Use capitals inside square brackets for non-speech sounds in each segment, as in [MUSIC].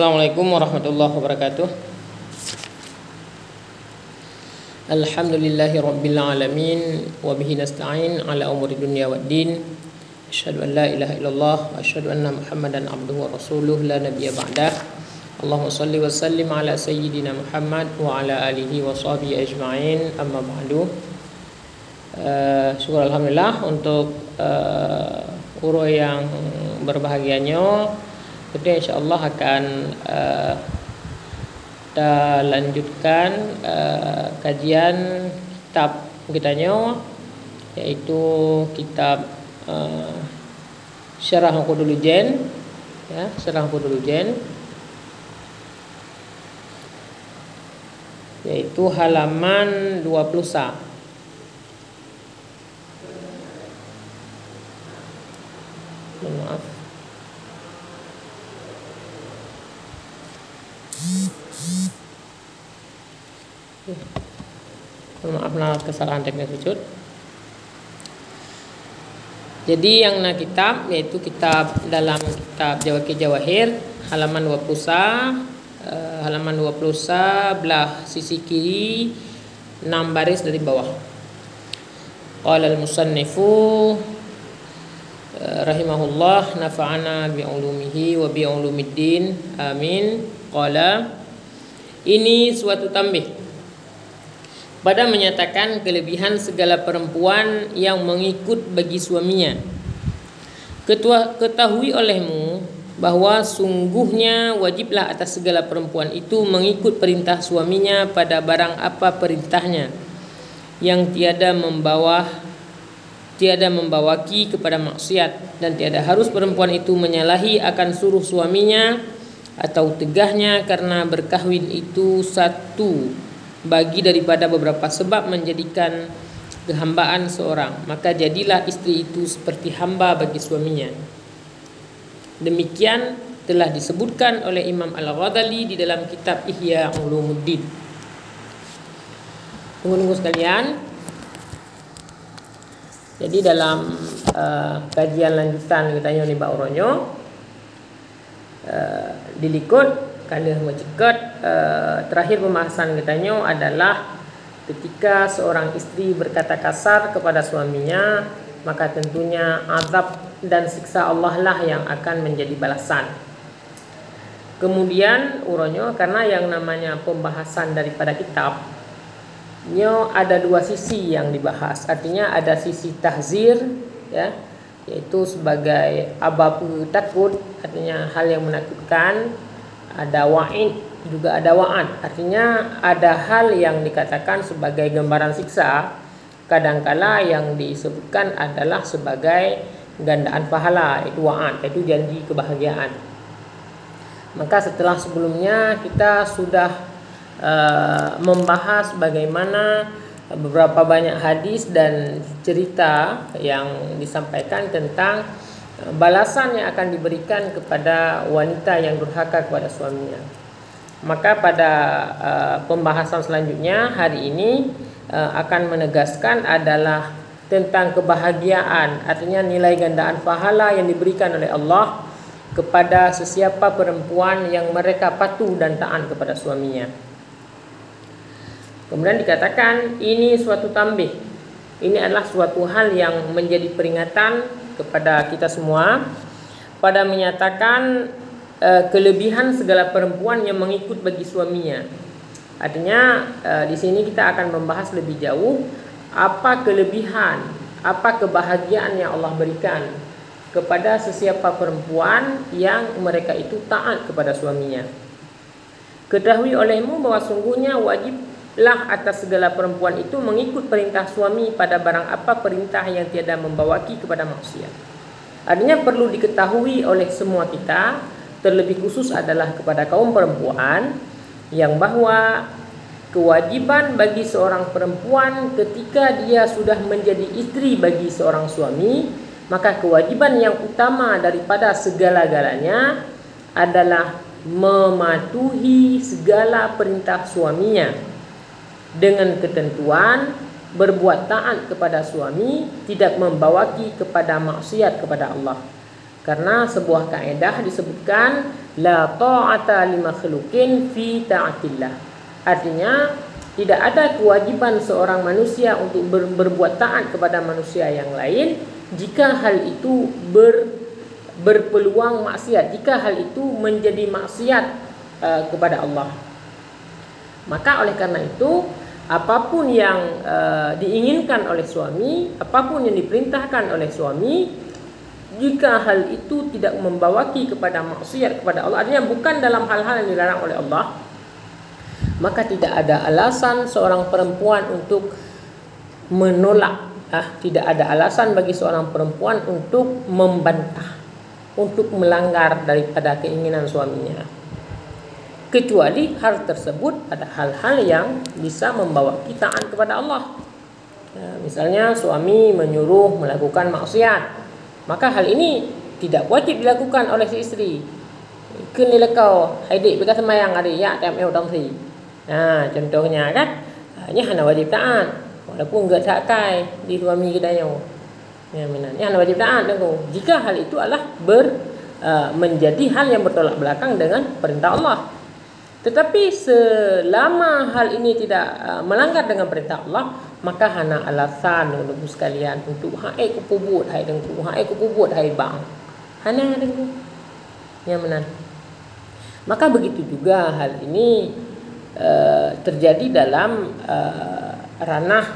Assalamualaikum warahmatullahi wabarakatuh. Alhamdulillahi rabbil alamin wa bihi nasta'in ala umuri dunya waddin. Asyhadu an la ilaha illallah wa asyhadu anna Muhammadan abduhu wa rasuluh la nabiyya ba'dah. Allahumma salli wa sallim ala sayyidina Muhammad wa ala alihi wa sahbihi ajma'in. Amma ba'du. Uh, syukur alhamdulillah untuk uh, uro yang berbahagianya kita insyaallah akan uh, kita lanjutkan uh, kajian kitab kita yaitu kitab uh, Syarah Qudulujen ya Syarah yaitu halaman 20 maaf maaf nah kesalahan teknis wujud jadi yang na kitab yaitu kitab dalam kitab Jawa Ki Jawahir halaman 20 eh, halaman 20 belah sisi kiri 6 baris dari bawah. Qala al-musannifu eh, rahimahullah nafa'ana bi ulumihi wa bi ulumiddin amin. Qala ini suatu tambih pada menyatakan kelebihan segala perempuan yang mengikut bagi suaminya. Ketua, ketahui olehmu bahwa sungguhnya wajiblah atas segala perempuan itu mengikut perintah suaminya pada barang apa perintahnya yang tiada membawa tiada membawaki kepada maksiat dan tiada harus perempuan itu menyalahi akan suruh suaminya atau tegahnya karena berkahwin itu satu bagi daripada beberapa sebab menjadikan kehambaan seorang. Maka jadilah istri itu seperti hamba bagi suaminya. Demikian telah disebutkan oleh Imam Al-Ghazali di dalam kitab Ihya Ulumuddin. Tunggu-tunggu sekalian. Jadi dalam uh, kajian lanjutan kita ni Mbak Uronyo uh, dilikut kalau mencekat uh, terakhir pembahasan kita adalah ketika seorang istri berkata kasar kepada suaminya maka tentunya azab dan siksa Allah lah yang akan menjadi balasan. Kemudian uronyo karena yang namanya pembahasan daripada kitab nyo ada dua sisi yang dibahas. Artinya ada sisi tahzir ya yaitu sebagai abab takut artinya hal yang menakutkan ada wa'id juga ada wa'ad artinya ada hal yang dikatakan sebagai gambaran siksa kadangkala yang disebutkan adalah sebagai gandaan pahala itu wa'ad itu janji kebahagiaan. Maka setelah sebelumnya kita sudah uh, membahas bagaimana beberapa banyak hadis dan cerita yang disampaikan tentang balasan yang akan diberikan kepada wanita yang durhaka kepada suaminya. Maka pada uh, pembahasan selanjutnya hari ini uh, akan menegaskan adalah tentang kebahagiaan, artinya nilai gandaan pahala yang diberikan oleh Allah kepada sesiapa perempuan yang mereka patuh dan taat kepada suaminya. Kemudian dikatakan ini suatu tambih. Ini adalah suatu hal yang menjadi peringatan kepada kita semua pada menyatakan uh, kelebihan segala perempuan yang mengikut bagi suaminya. Artinya uh, di sini kita akan membahas lebih jauh apa kelebihan, apa kebahagiaan yang Allah berikan kepada sesiapa perempuan yang mereka itu taat kepada suaminya. Ketahui olehmu bahwa sungguhnya wajiblah atas segala perempuan itu mengikut perintah suami pada barang apa perintah yang tiada membawaki kepada maksiat. Artinya perlu diketahui oleh semua kita, terlebih khusus adalah kepada kaum perempuan yang bahwa kewajiban bagi seorang perempuan ketika dia sudah menjadi istri bagi seorang suami, maka kewajiban yang utama daripada segala-galanya adalah mematuhi segala perintah suaminya dengan ketentuan berbuat taat kepada suami tidak membawaki kepada maksiat kepada Allah. Karena sebuah kaedah disebutkan la ta'ata li makhluqin fi ta'atillah. Artinya tidak ada kewajiban seorang manusia untuk ber, berbuat taat kepada manusia yang lain jika hal itu ber, berpeluang maksiat, jika hal itu menjadi maksiat uh, kepada Allah. Maka oleh karena itu apa pun yang uh, diinginkan oleh suami, apa pun yang diperintahkan oleh suami, jika hal itu tidak membawaki kepada maksiat kepada Allah, artinya bukan dalam hal-hal yang dilarang oleh Allah, maka tidak ada alasan seorang perempuan untuk menolak. Ah, tidak ada alasan bagi seorang perempuan untuk membantah, untuk melanggar daripada keinginan suaminya kecuali hal tersebut pada hal-hal yang bisa membawa kita kepada Allah. Ya, misalnya suami menyuruh melakukan maksiat, maka hal ini tidak wajib dilakukan oleh si isteri. Kini lekau, hadik berkata semayang hari ya, tak mau dong si. Nah, contohnya kan, hanya wajib taat, walaupun enggak sakai di suami yang Ya, ini hanya wajib taat Jika hal itu adalah ber, menjadi hal yang bertolak belakang dengan perintah Allah. Tetapi selama hal ini tidak uh, melanggar dengan perintah Allah, maka hana alasan untuk sekalian untuk hai kupubut hai dengku, hai kupubut hai bang. Hana dengku. Ya menan. Maka begitu juga hal ini uh, terjadi dalam uh, ranah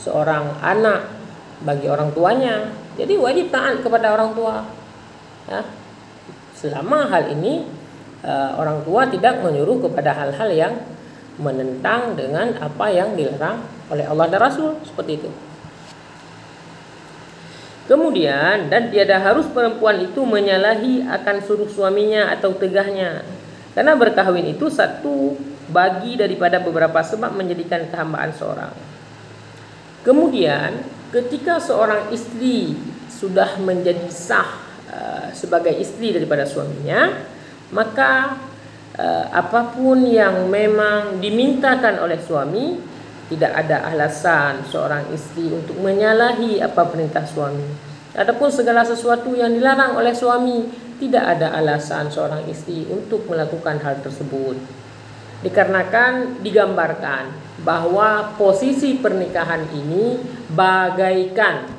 seorang anak bagi orang tuanya. Jadi wajib taat kepada orang tua. Ya. Selama hal ini uh, orang tua tidak menyuruh kepada hal-hal yang menentang dengan apa yang dilarang oleh Allah dan Rasul seperti itu. Kemudian dan tiada harus perempuan itu menyalahi akan suruh suaminya atau tegahnya. Karena berkahwin itu satu bagi daripada beberapa sebab menjadikan kehambaan seorang. Kemudian ketika seorang istri sudah menjadi sah uh, sebagai istri daripada suaminya, maka uh, apa pun yang memang dimintakan oleh suami tidak ada alasan seorang istri untuk menyalahi apa perintah suami. Adapun segala sesuatu yang dilarang oleh suami tidak ada alasan seorang istri untuk melakukan hal tersebut. Dikarenakan digambarkan bahwa posisi pernikahan ini bagaikan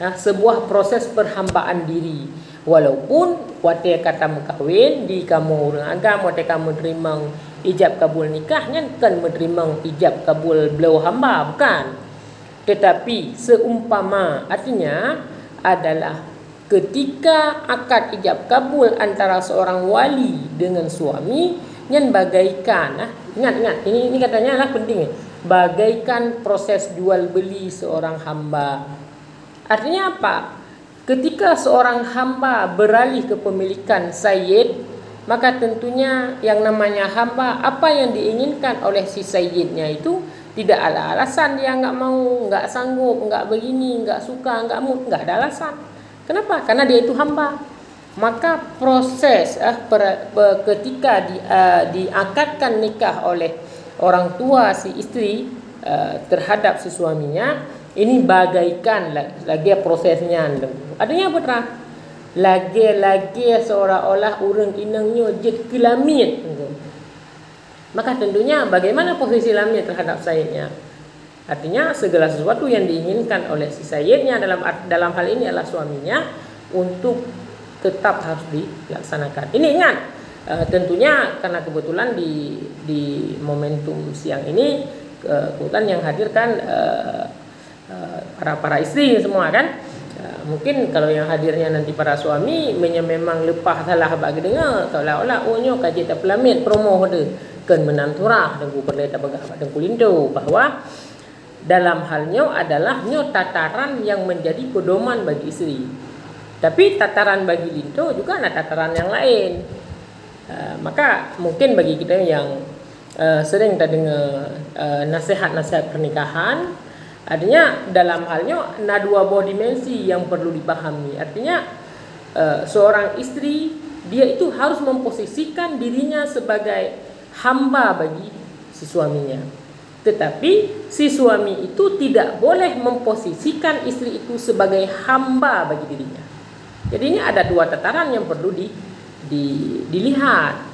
ya, sebuah proses perhambaan diri Walaupun waktu kata mengkahwin di kamu orang agama waktu kamu terima ijab kabul nikahnya kan menerima ijab kabul beliau hamba bukan. Tetapi seumpama artinya adalah ketika akad ijab kabul antara seorang wali dengan suami yang bagaikan ah ingat ingat ini ini katanya lah penting bagaikan proses jual beli seorang hamba. Artinya apa Ketika seorang hamba beralih ke pemilikan sayyid, maka tentunya yang namanya hamba, apa yang diinginkan oleh si sayyidnya itu tidak ada alasan dia enggak mau, enggak sanggup, enggak begini, enggak suka, enggak mau, enggak ada alasan. Kenapa? Karena dia itu hamba. Maka proses eh, per, per, ketika di, uh, diakadkan nikah oleh orang tua si istri uh, terhadap si suaminya, ini bagaikan lagi prosesnya. Adanya apa terang? Lagi-lagi seolah-olah orang inangnya je kelamit. Maka tentunya bagaimana posisi lamnya terhadap sayyidnya? Artinya segala sesuatu yang diinginkan oleh si sayyidnya dalam dalam hal ini adalah suaminya untuk tetap harus dilaksanakan. Ini ingat, uh, tentunya karena kebetulan di di momentum siang ini kebetulan yang hadir kan uh, Eh, para para istri semua kan mungkin kalau yang hadirnya nanti para suami menya memang lepas salah bagi dengar kalau olah ohnya kaji tak pelamit promo ada kan menanturah dan ku perlu tak bagah dan kulindo bahwa dalam halnya adalah nyo tataran yang menjadi pedoman bagi istri tapi tataran bagi lindo juga ada tataran yang lain. Uh, maka mungkin bagi kita yang uh, sering tak dengar uh, nasihat-nasihat pernikahan Artinya dalam halnya ada dua buah dimensi yang perlu dipahami. Artinya uh, seorang istri dia itu harus memposisikan dirinya sebagai hamba bagi si suaminya. Tetapi si suami itu tidak boleh memposisikan istri itu sebagai hamba bagi dirinya. Jadi ini ada dua tataran yang perlu di, di, dilihat.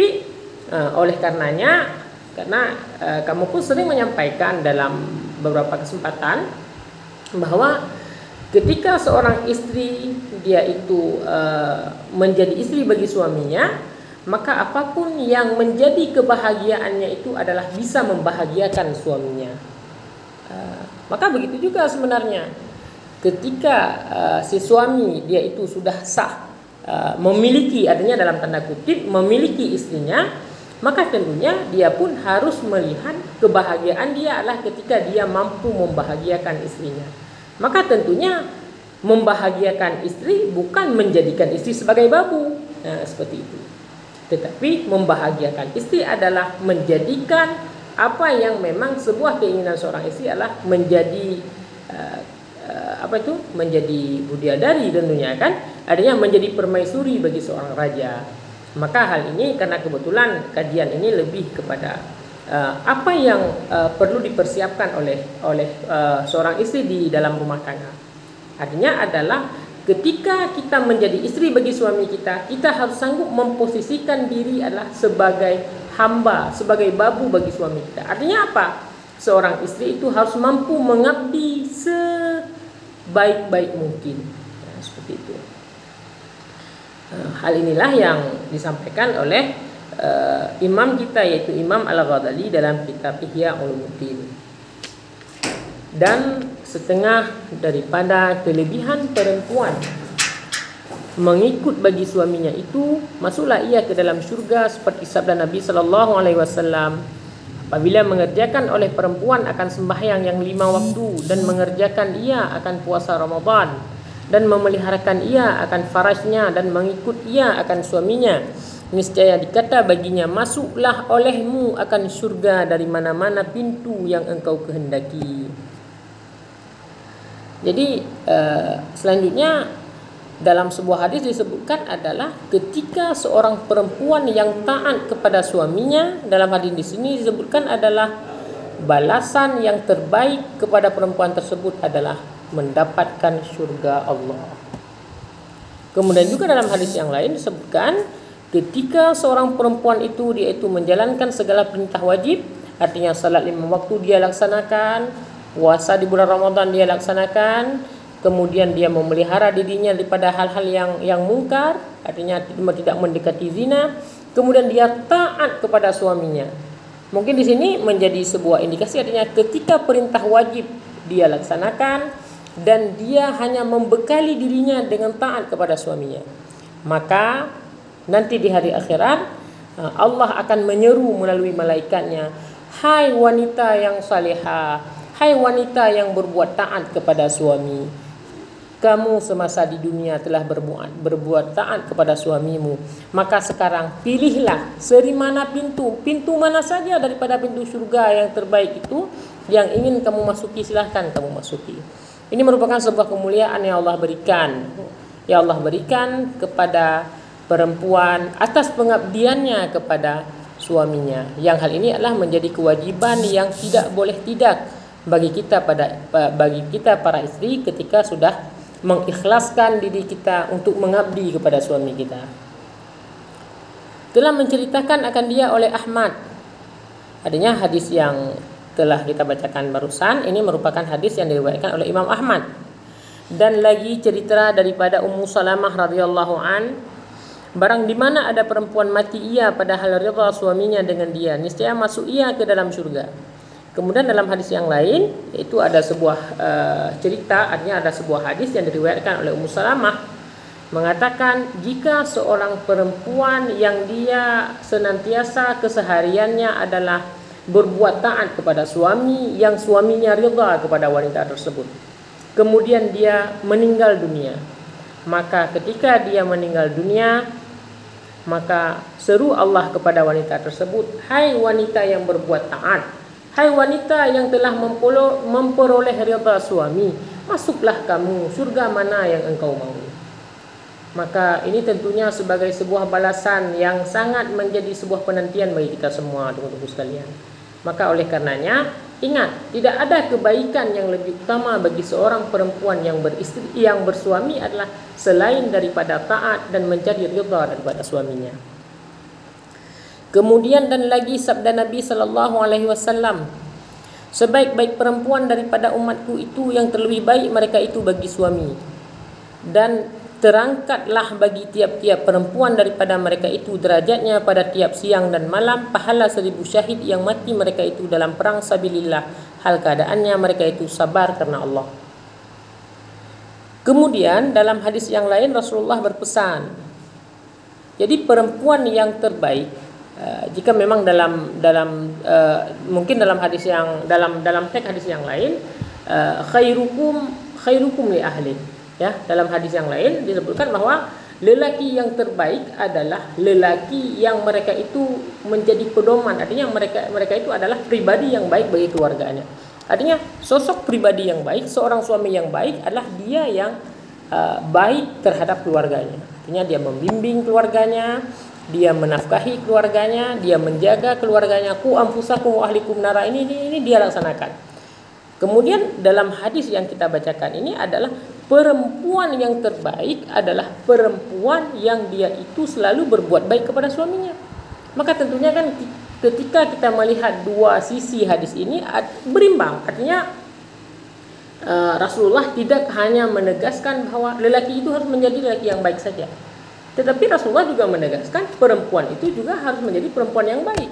Tetapi uh, oleh karenanya karena uh, kamu pun sering menyampaikan dalam beberapa kesempatan bahwa ketika seorang istri dia itu uh, menjadi istri bagi suaminya maka apa pun yang menjadi kebahagiaannya itu adalah bisa membahagiakan suaminya. Uh, maka begitu juga sebenarnya. Ketika uh, si suami dia itu sudah sah uh, memiliki adanya dalam tanda kutip memiliki istrinya maka tentunya dia pun harus melihat kebahagiaan dia adalah ketika dia mampu membahagiakan istrinya maka tentunya membahagiakan istri bukan menjadikan istri sebagai babu. Nah, seperti itu. Tetapi membahagiakan istri adalah menjadikan apa yang memang sebuah keinginan seorang istri adalah menjadi uh, uh, apa itu? menjadi budiadari tentunya kan? Adanya menjadi permaisuri bagi seorang raja. Maka hal ini karena kebetulan kajian ini lebih kepada uh, apa yang uh, perlu dipersiapkan oleh oleh uh, seorang istri di dalam rumah tangga. Artinya adalah ketika kita menjadi istri bagi suami kita, kita harus sanggup memposisikan diri adalah sebagai hamba, sebagai babu bagi suami kita. Artinya apa? Seorang istri itu harus mampu mengabdi sebaik-baik mungkin. Ya, seperti itu. Hal inilah yang disampaikan oleh uh, imam kita yaitu Imam Al-Ghazali dalam kitab Ihya Ulumuddin. Dan setengah daripada kelebihan perempuan mengikut bagi suaminya itu masuklah ia ke dalam syurga seperti sabda Nabi sallallahu alaihi wasallam apabila mengerjakan oleh perempuan akan sembahyang yang lima waktu dan mengerjakan ia akan puasa Ramadan dan memeliharakan ia akan farasnya dan mengikut ia akan suaminya. Niscaya dikata baginya masuklah olehmu akan syurga dari mana-mana pintu yang engkau kehendaki. Jadi uh, selanjutnya dalam sebuah hadis disebutkan adalah ketika seorang perempuan yang taat kepada suaminya dalam hadis di sini disebutkan adalah balasan yang terbaik kepada perempuan tersebut adalah mendapatkan syurga Allah. Kemudian juga dalam hadis yang lain disebutkan ketika seorang perempuan itu dia itu menjalankan segala perintah wajib artinya salat lima waktu dia laksanakan puasa di bulan Ramadan dia laksanakan kemudian dia memelihara dirinya daripada hal-hal yang yang mungkar artinya tidak mendekati zina kemudian dia taat kepada suaminya mungkin di sini menjadi sebuah indikasi artinya ketika perintah wajib dia laksanakan dan dia hanya membekali dirinya dengan taat kepada suaminya maka Nanti di hari akhirat uh, Allah akan menyeru melalui malaikatnya, "Hai wanita yang salihah, hai wanita yang berbuat taat kepada suami, kamu semasa di dunia telah berbuat berbuat taat kepada suamimu, maka sekarang pilihlah seri mana pintu, pintu mana saja daripada pintu surga yang terbaik itu yang ingin kamu masuki silahkan kamu masuki." Ini merupakan sebuah kemuliaan yang Allah berikan. Ya Allah berikan kepada perempuan atas pengabdiannya kepada suaminya. Yang hal ini adalah menjadi kewajiban yang tidak boleh tidak bagi kita pada bagi kita para istri ketika sudah mengikhlaskan diri kita untuk mengabdi kepada suami kita. Telah menceritakan akan dia oleh Ahmad. Adanya hadis yang telah kita bacakan barusan ini merupakan hadis yang diriwayatkan oleh Imam Ahmad. Dan lagi cerita daripada Ummu Salamah radhiyallahu an Barang di mana ada perempuan mati ia padahal rida suaminya dengan dia, niscaya masuk ia ke dalam surga. Kemudian dalam hadis yang lain itu ada sebuah uh, cerita, artinya ada sebuah hadis yang diriwayatkan oleh Ummu Salamah mengatakan jika seorang perempuan yang dia senantiasa kesehariannya adalah berbuat taat kepada suami yang suaminya rida kepada wanita tersebut. Kemudian dia meninggal dunia. Maka ketika dia meninggal dunia, maka seru Allah kepada wanita tersebut, "Hai wanita yang berbuat taat, hai wanita yang telah memperoleh ridha suami, masuklah kamu surga mana yang engkau mau." Maka ini tentunya sebagai sebuah balasan yang sangat menjadi sebuah penantian bagi kita semua, teman-teman sekalian. Maka oleh karenanya ingat tidak ada kebaikan yang lebih utama bagi seorang perempuan yang beristri yang bersuami adalah selain daripada taat dan mencari ridha daripada suaminya. Kemudian dan lagi sabda Nabi sallallahu alaihi wasallam Sebaik-baik perempuan daripada umatku itu yang terlebih baik mereka itu bagi suami dan terangkatlah bagi tiap-tiap perempuan daripada mereka itu derajatnya pada tiap siang dan malam pahala seribu syahid yang mati mereka itu dalam perang sabilillah. Hal keadaannya mereka itu sabar karena Allah. Kemudian dalam hadis yang lain Rasulullah berpesan jadi perempuan yang terbaik Uh, jika memang dalam dalam uh, mungkin dalam hadis yang dalam dalam teks hadis yang lain uh, khairukum khairukum li ahli ya dalam hadis yang lain disebutkan bahwa lelaki yang terbaik adalah lelaki yang mereka itu menjadi pedoman. Artinya mereka mereka itu adalah pribadi yang baik bagi keluarganya. Artinya sosok pribadi yang baik seorang suami yang baik adalah dia yang uh, baik terhadap keluarganya. Artinya dia membimbing keluarganya dia menafkahi keluarganya, dia menjaga keluarganya, ku ampusakum wa ahlikum nara ini, ini ini dia laksanakan. Kemudian dalam hadis yang kita bacakan ini adalah perempuan yang terbaik adalah perempuan yang dia itu selalu berbuat baik kepada suaminya. Maka tentunya kan ketika kita melihat dua sisi hadis ini berimbang, artinya uh, Rasulullah tidak hanya menegaskan bahwa lelaki itu harus menjadi lelaki yang baik saja. Tetapi Rasulullah juga menegaskan perempuan itu juga harus menjadi perempuan yang baik.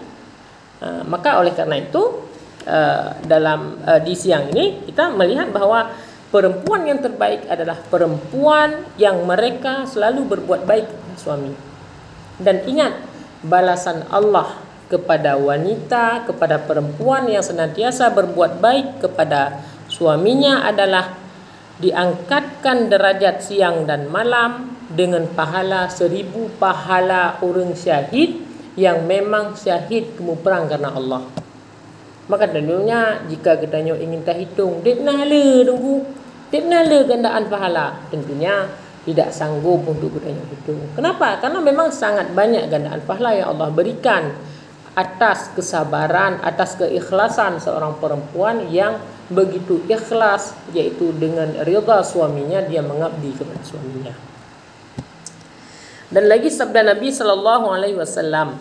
Uh, maka oleh karena itu uh, dalam di siang ini kita melihat bahwa perempuan yang terbaik adalah perempuan yang mereka selalu berbuat baik suami. Dan ingat balasan Allah kepada wanita, kepada perempuan yang senantiasa berbuat baik kepada suaminya adalah diangkatkan derajat siang dan malam dengan pahala seribu pahala orang syahid yang memang syahid kamu perang karena Allah. Maka tentunya jika kita ingin tak hitung, dia nala tunggu, dia nala gandaan pahala. Tentunya tidak sanggup untuk kita hitung. Kenapa? Karena memang sangat banyak gandaan pahala yang Allah berikan atas kesabaran, atas keikhlasan seorang perempuan yang begitu ikhlas yaitu dengan rida suaminya dia mengabdi kepada suaminya. Dan lagi sabda Nabi sallallahu alaihi wasallam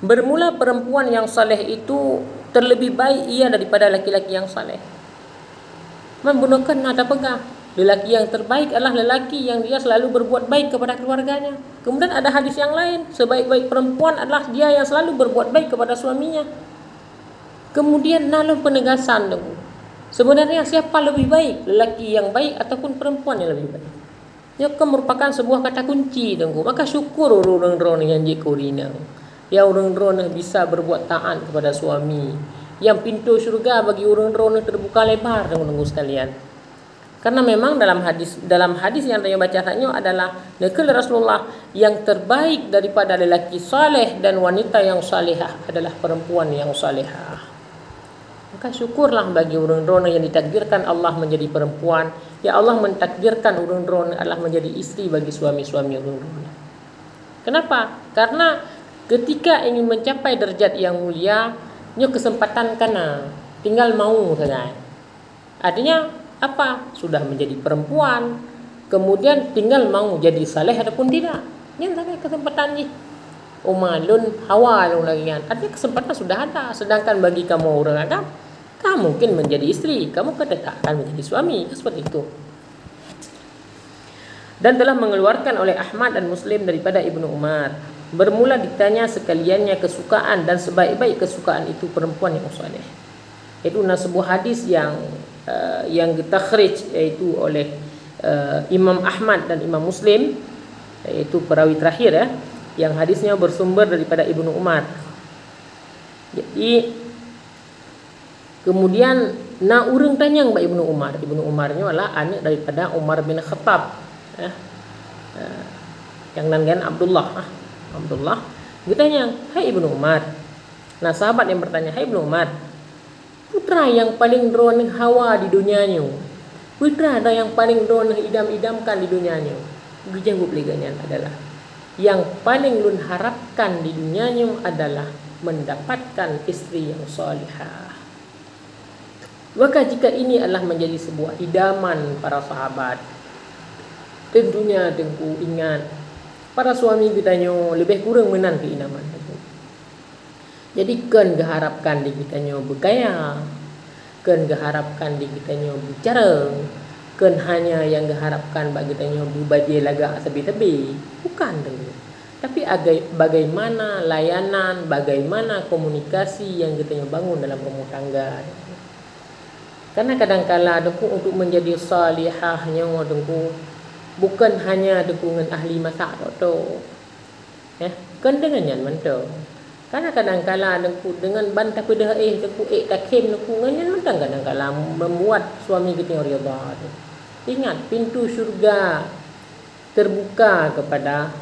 bermula perempuan yang saleh itu terlebih baik ia daripada laki-laki yang saleh. Menggunakan nada pegang. Lelaki yang terbaik adalah lelaki yang dia selalu berbuat baik kepada keluarganya. Kemudian ada hadis yang lain, sebaik-baik perempuan adalah dia yang selalu berbuat baik kepada suaminya. Kemudian nalar penegasan tu. Sebenarnya siapa lebih baik, lelaki yang baik ataupun perempuan yang lebih baik? Ia akan merupakan sebuah kata kunci tengku. Maka syukur orang-orang yang jikurina. Yang orang-orang bisa berbuat taat kepada suami. Yang pintu syurga bagi orang-orang terbuka lebar tengku-tengku sekalian. Karena memang dalam hadis dalam hadis yang saya baca tadi adalah nakal Rasulullah yang terbaik daripada lelaki saleh dan wanita yang salihah adalah perempuan yang salihah. Maka syukurlah bagi orang-orang yang ditakdirkan Allah menjadi perempuan. Ya Allah mentakdirkan orang-orang adalah menjadi istri bagi suami-suami orang-orang. Kenapa? Karena ketika ingin mencapai derajat yang mulia, nyo kesempatan kana tinggal mau saja. Artinya apa? Sudah menjadi perempuan, kemudian tinggal mau jadi saleh ataupun tidak. Ini tadi kesempatan ni. Umalun hawa lagi kan. Artinya kesempatan sudah ada. Sedangkan bagi kamu orang agama kamu mungkin menjadi istri, kamu tetap akan menjadi suami, seperti itu. Dan telah mengeluarkan oleh Ahmad dan Muslim daripada Ibnu Umar. Bermula ditanya sekaliannya kesukaan dan sebaik-baik kesukaan itu perempuan yang soleh. Itu sebuah hadis yang uh, yang ditakhrij yaitu oleh uh, Imam Ahmad dan Imam Muslim yaitu perawi terakhir ya yang hadisnya bersumber daripada Ibnu Umar. Jadi Kemudian na urang tanya Mbak Ibnu Umar. Ibnu Umarnya adalah anak daripada Umar bin Khattab. Ya. Uh, yang nangan Abdullah. Ah, Abdullah. Dia tanya, "Hai Ibnu Umar." Nah, sahabat yang bertanya, "Hai Ibnu Umar, putra yang paling drone hawa di dunianya. Putra ada yang paling drone idam-idamkan di dunianya. Gejang gupliganya adalah yang paling lun harapkan di dunianya adalah mendapatkan istri yang salihah. Maka jika ini adalah menjadi sebuah idaman para sahabat Tentunya tengku ingat Para suami bertanya lebih kurang menang keidaman itu jadi kan geharapkan di kita nyo bergaya kan geharapkan di kita nyo bicara kan hanya yang geharapkan bagi kita nyo bubadi laga tebi-tebi bukan dulu tapi agai, bagaimana layanan bagaimana komunikasi yang kita bangun dalam rumah tangga. Karena kadang-kala dengku untuk menjadi salihahnya dengku bukan hanya dukungan ahli masak tu. Ya, kan dengan yang mentau. Karena kadang-kala dengku dengan bantah pada eh dengku eh takim dengku dengan mentang kadang-kala membuat suami kita yang rida. Ingat pintu syurga terbuka kepada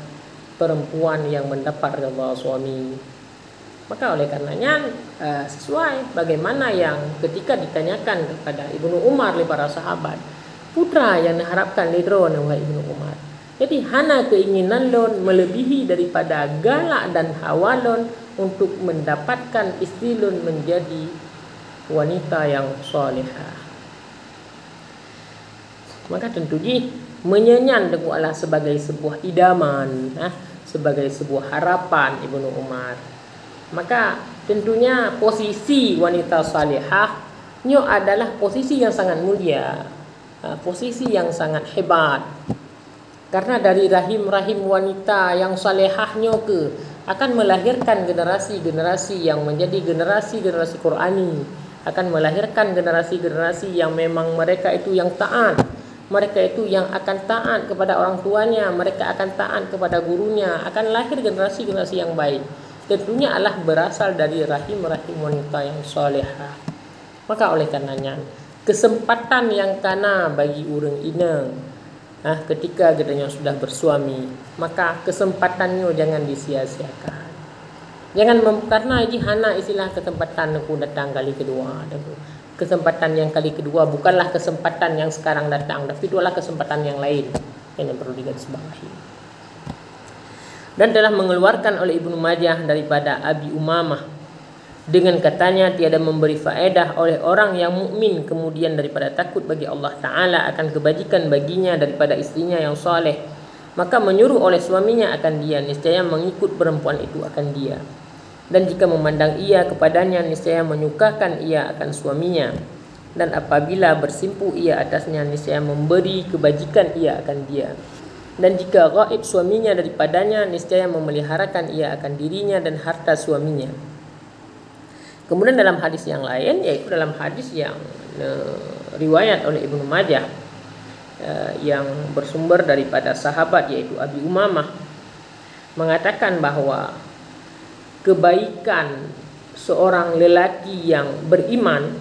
perempuan yang mendapat rida suami. Maka oleh karenanya uh, sesuai bagaimana yang ketika ditanyakan kepada Ibnu Umar oleh para sahabat, putra yang diharapkan lidro oleh Ibnu Umar. Jadi hana keinginan lon melebihi daripada galak dan hawalon untuk mendapatkan istri lon menjadi wanita yang solehah. Maka tentu ji menyenyan dengan sebagai sebuah idaman, ah, sebagai sebuah harapan Ibnu Umar maka tentunya posisi wanita salihah nyo adalah posisi yang sangat mulia posisi yang sangat hebat. Karena dari rahim-rahim wanita yang salihahnya ke akan melahirkan generasi-generasi yang menjadi generasi-generasi Qurani. Akan melahirkan generasi-generasi yang memang mereka itu yang taat. Mereka itu yang akan taat kepada orang tuanya. Mereka akan taat kepada gurunya. Akan lahir generasi-generasi yang baik. Tentunya adalah berasal dari rahim-rahim wanita yang soleha. Maka oleh karenanya kesempatan yang kana bagi orang ina ah, ketika gedanya sudah bersuami maka kesempatannya jangan disia-siakan. Jangan mem- karena ini hana istilah kesempatan aku datang kali kedua. Kesempatan yang kali kedua bukanlah kesempatan yang sekarang datang tapi itulah kesempatan yang lain yang perlu digarisbawahi dan telah mengeluarkan oleh Ibnu Majah daripada Abi Umamah dengan katanya tiada memberi faedah oleh orang yang mukmin kemudian daripada takut bagi Allah taala akan kebajikan baginya daripada istrinya yang soleh maka menyuruh oleh suaminya akan dia niscaya mengikut perempuan itu akan dia. Dan jika memandang ia kepadanya niscaya menyukakan ia akan suaminya. Dan apabila bersimpu ia atasnya niscaya memberi kebajikan ia akan dia. Dan jika gaib suaminya daripadanya niscaya memeliharakan ia akan dirinya dan harta suaminya kemudian dalam hadis yang lain yaitu dalam hadis yang uh, riwayat oleh Ibnu Majah uh, yang bersumber daripada sahabat yaitu Abi Umamah mengatakan bahawa kebaikan seorang lelaki yang beriman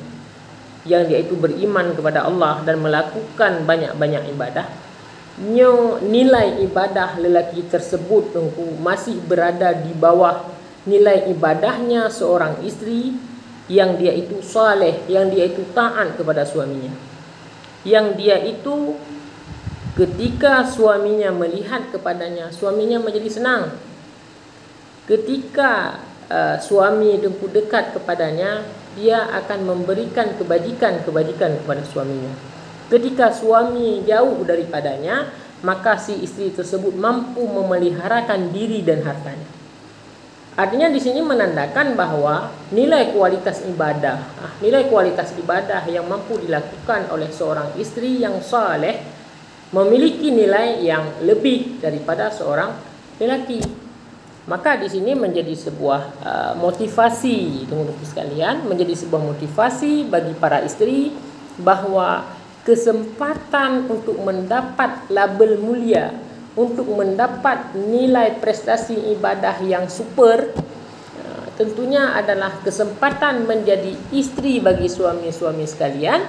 yang dia itu beriman kepada Allah dan melakukan banyak-banyak ibadah nilai ibadah lelaki tersebut masih berada di bawah nilai ibadahnya seorang istri yang dia itu soleh, yang dia itu taat kepada suaminya. Yang dia itu ketika suaminya melihat kepadanya, suaminya menjadi senang. Ketika uh, suami itu dekat kepadanya, dia akan memberikan kebajikan-kebajikan kepada suaminya. Ketika suami jauh daripadanya, maka si istri tersebut mampu memeliharakan diri dan hartanya. Artinya di sini menandakan bahwa nilai kualitas ibadah, ah, nilai kualitas ibadah yang mampu dilakukan oleh seorang istri yang saleh memiliki nilai yang lebih daripada seorang lelaki. Maka di sini menjadi sebuah uh, motivasi teman-teman sekalian, menjadi sebuah motivasi bagi para istri bahwa kesempatan untuk mendapat label mulia untuk mendapat nilai prestasi ibadah yang super uh, tentunya adalah kesempatan menjadi istri bagi suami-suami sekalian.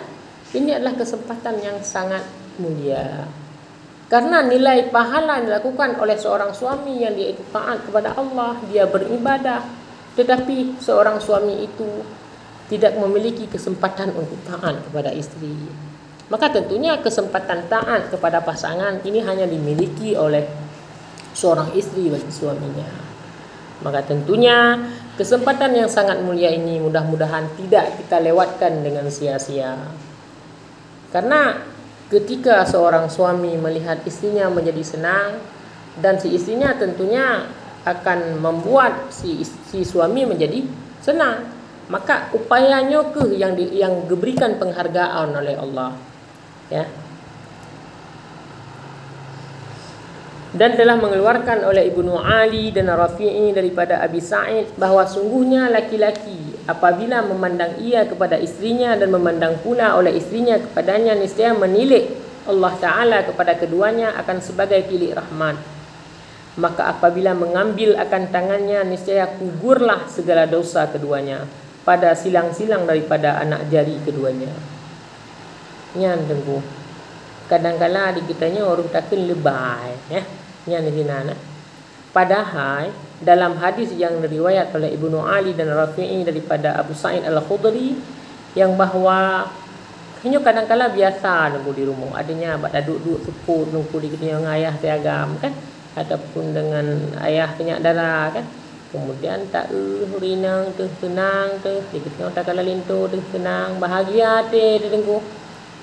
Ini adalah kesempatan yang sangat mulia. Karena nilai pahala yang dilakukan oleh seorang suami yang dia itu taat kepada Allah dia beribadah. Tetapi seorang suami itu tidak memiliki kesempatan untuk taat kepada istri maka tentunya kesempatan taat kepada pasangan ini hanya dimiliki oleh seorang istri bagi suaminya. Maka tentunya kesempatan yang sangat mulia ini mudah-mudahan tidak kita lewatkan dengan sia-sia. Karena ketika seorang suami melihat istrinya menjadi senang dan si istrinya tentunya akan membuat si, si suami menjadi senang maka upayanya ke yang di, yang diberikan penghargaan oleh Allah ya. Dan telah mengeluarkan oleh Ibnu Ali dan Rafi'i daripada Abi Sa'id bahawa sungguhnya laki-laki apabila memandang ia kepada istrinya dan memandang pula oleh istrinya kepadanya niscaya menilik Allah Ta'ala kepada keduanya akan sebagai pilih rahmat maka apabila mengambil akan tangannya niscaya kugurlah segala dosa keduanya pada silang-silang daripada anak jari keduanya nyan tengku kadang-kala di kitanya orang takkan lebay ya yang di nah. padahal dalam hadis yang diriwayat oleh Ibnu Ali dan Rafi'i daripada Abu Sa'id Al-Khudri yang bahawa hanya kadang-kala biasa nunggu di rumah. Adanya abad duduk-duduk seput nunggu di dengan ayah tiagam kan? Ataupun dengan ayah kenyak darah kan? Kemudian tak uh, rinang tu senang tu dikit tak kala lintu tu senang. Bahagia te tengku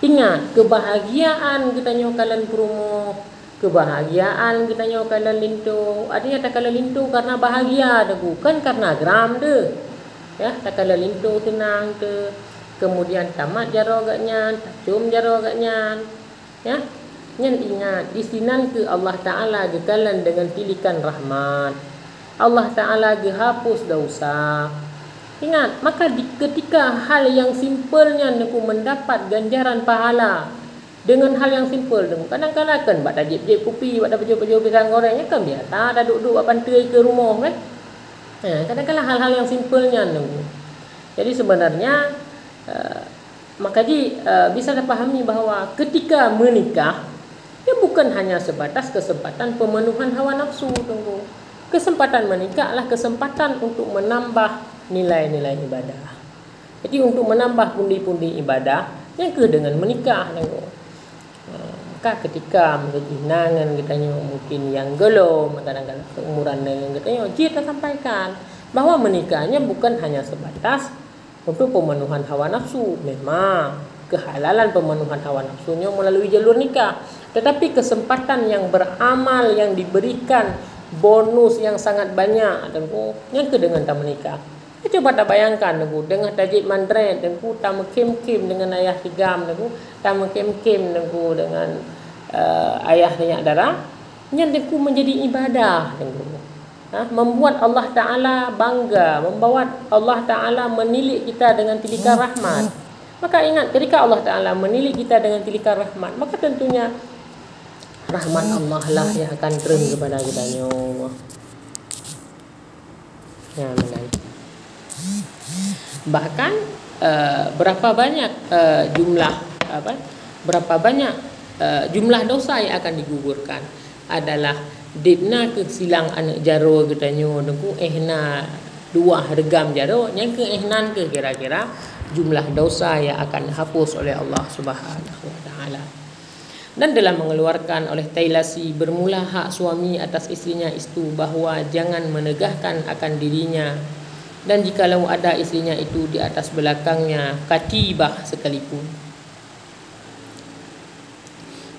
Ingat kebahagiaan kita nyokalan perumo kebahagiaan kita nyokalan. Ada yang tak kala lintu karena bahagia tu bukan karena gram tu. Ya, tak kala lintu senang tu. Kemudian tamat jaro agaknya, cium jaro agaknya. Ya. Yang ingat di sinan ke Allah Taala gekalan dengan tilikan rahmat. Allah Taala ge hapus dosa. Ingat, maka ketika hal yang simpelnya aku mendapat ganjaran pahala dengan hal yang simpel tu. Kadang-kadang kan buat tajib-jib kopi, buat baju-baju pisang gorengnya kan biasa dah duduk-duduk buat pantai ke rumah kan. Ha, kadang-kadang hal-hal yang simpelnya tu. Jadi sebenarnya uh, maka di uh, bisa dipahami bahawa ketika menikah ia bukan hanya sebatas kesempatan pemenuhan hawa nafsu tunggu. Kesempatan menikahlah kesempatan untuk menambah nilai-nilai ibadah. Jadi untuk menambah pundi-pundi ibadah yang ke dengan menikah tengok. Ha, maka ketika menjadi nangan katanya mungkin yang gelom kadang-kadang keumuran dengan katanya kita sampaikan bahawa menikahnya bukan hanya sebatas untuk pemenuhan hawa nafsu memang kehalalan pemenuhan hawa nafsunya melalui jalur nikah tetapi kesempatan yang beramal yang diberikan bonus yang sangat banyak dan yang ke dengan tak menikah Cuba tak bayangkan aku dengan tajik mandret aku tak mekim-kim dengan ayah tigam aku tak mekim-kim aku dengan uh, ayah banyak darah yang aku menjadi ibadah aku. Ha? membuat Allah Ta'ala bangga membuat Allah Ta'ala menilik kita dengan tilikan rahmat maka ingat ketika Allah Ta'ala menilik kita dengan tilikan rahmat maka tentunya rahmat Allah lah yang akan turun kepada kita ya menarik bahkan uh, berapa banyak uh, jumlah apa berapa banyak uh, jumlah dosa yang akan digugurkan adalah dibna ke silang anak jaro katanya nunggu ehna dua regam jaro yang ke ehnan ke kira-kira jumlah dosa yang akan hapus oleh Allah Subhanahu wa taala. Dan dalam mengeluarkan oleh Tailasi bermula hak suami atas istrinya itu bahawa jangan menegahkan akan dirinya dan jikalau ada istrinya itu di atas belakangnya katibah sekalipun.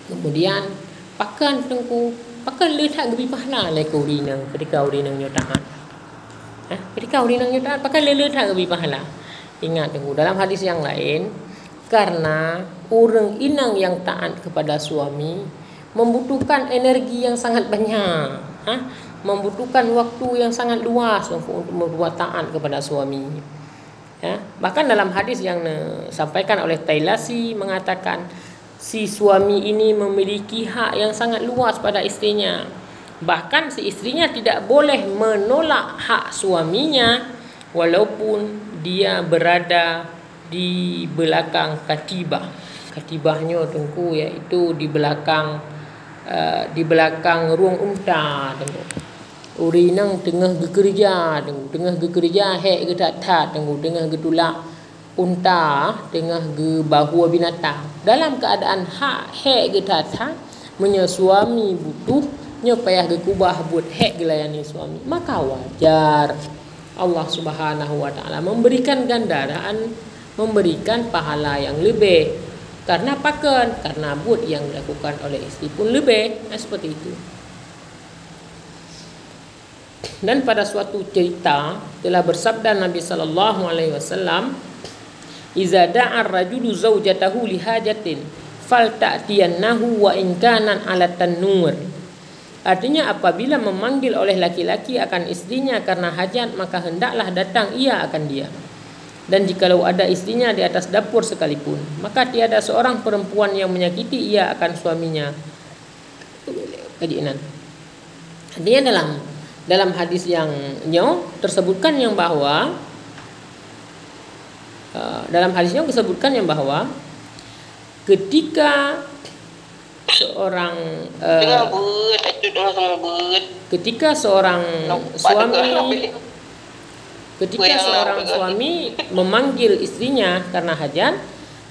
Kemudian pakan tengku pakan letak gebi pahala le kau ketika urinang nyotahan eh ketika urinang nyotahan pakan letak gebi pahala ingat tengku dalam hadis yang lain karena orang inang yang taat kepada suami membutuhkan energi yang sangat banyak. Ha? Membutuhkan waktu yang sangat luas untuk membuat taat kepada suami. Ya, bahkan dalam hadis yang disampaikan oleh Tailasi mengatakan si suami ini memiliki hak yang sangat luas pada istrinya. Bahkan si istrinya tidak boleh menolak hak suaminya walaupun dia berada di belakang katibah. Katibahnya tentu iaitu di belakang uh, di belakang ruang unta tentu. Uri nang tengah bekerja, tengah bekerja hek ke tak tak, tengah getulak unta, tengah ge bahu binatang. Dalam keadaan hak hek ke tak tak, punya suami butuh, nya payah ge kubah buat hek gelayani suami. Maka wajar Allah Subhanahu wa taala memberikan gandaraan, memberikan pahala yang lebih. Karena pakan, karena buat yang dilakukan oleh istri pun lebih. Nah, seperti itu. Dan pada suatu cerita telah bersabda Nabi sallallahu alaihi wasallam iza da'a ar-rajulu zawjatahu li hajatin falta'tiyannahu wa in kana 'ala tanur Artinya apabila memanggil oleh laki-laki akan istrinya karena hajat maka hendaklah datang ia akan dia. Dan jikalau ada istrinya di atas dapur sekalipun maka tiada seorang perempuan yang menyakiti ia akan suaminya. Kajian. Artinya dalam dalam hadis yang nyo tersebutkan yang bahwa uh, dalam hadisnya disebutkan yang bahwa ketika seorang uh, ketika seorang suami ketika seorang suami memanggil istrinya karena hajat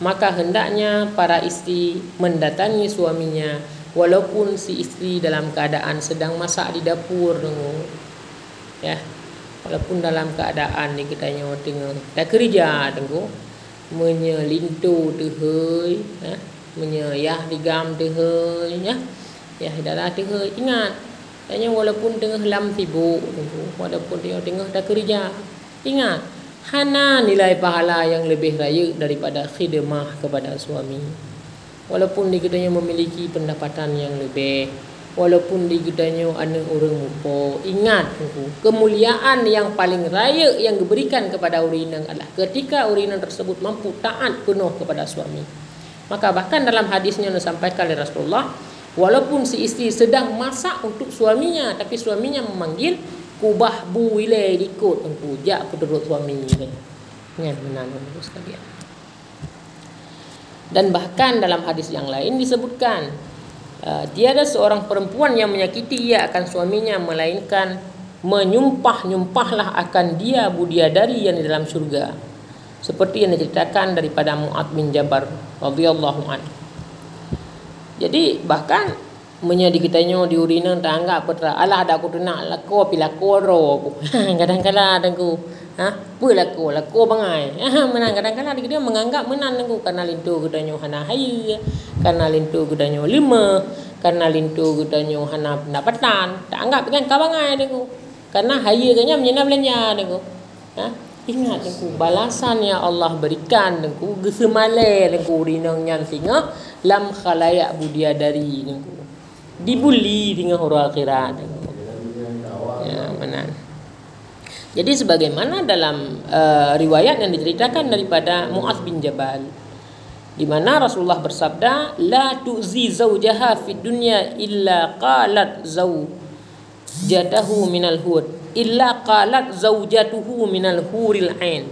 maka hendaknya para istri mendatangi suaminya walaupun si istri dalam keadaan sedang masak di dapur dengu ya. Walaupun dalam keadaan ni kita tengok tengok dah kerja dengu menyelintu tehoi ya. Menyayah digam tehoi ya. Ya dalam tehoi ingat tanya walaupun tengah lam sibuk walaupun tengah tengah dah kerja. Ingat hana nilai pahala yang lebih raya daripada khidmah kepada suami walaupun dia katanya memiliki pendapatan yang lebih walaupun dia katanya anak orang mupo ingat kemuliaan yang paling raya yang diberikan kepada orang adalah ketika orang tersebut mampu taat penuh kepada suami Maka bahkan dalam hadisnya yang disampaikan oleh Rasulullah, walaupun si isteri sedang masak untuk suaminya, tapi suaminya memanggil, kubah bu ile ikut engku jak pedurut suami ini. Ingat benar sekalian. Dan bahkan dalam hadis yang lain disebutkan tiada seorang perempuan yang menyakiti ia akan suaminya melainkan menyumpah-nyumpahlah akan dia budiadari yang di dalam surga seperti yang diceritakan daripada Mu'ad bin Jabar radhiyallahu anhu. Jadi bahkan menyadi kitanya di urina tak anggap apa alah ada aku nak lako pi lako ro aku. [LAUGHS] kadang-kadang ada aku. Ha? Apa lako? Lako bangai. Ha, menang kadang-kadang dia menganggap menang aku karena lintu kitanya hana hai, karena lintu kitanya lima, karena lintu kitanya hana pendapatan. Tak anggap kan kabangai aku. Karena hai kanya menyena belanja aku. Ha? Ingat aku balasan yang Allah berikan aku gesemale aku rinang yang singa lam khalayak budia dari aku dibuli dengan huruf akhirat ya mana jadi sebagaimana dalam uh, riwayat yang diceritakan daripada Muaz bin Jabal di mana Rasulullah bersabda la tu'zi zawjaha fid dunya illa qalat zawjatahu minal hud. Illa qalat zawjatuhu minal huril ain.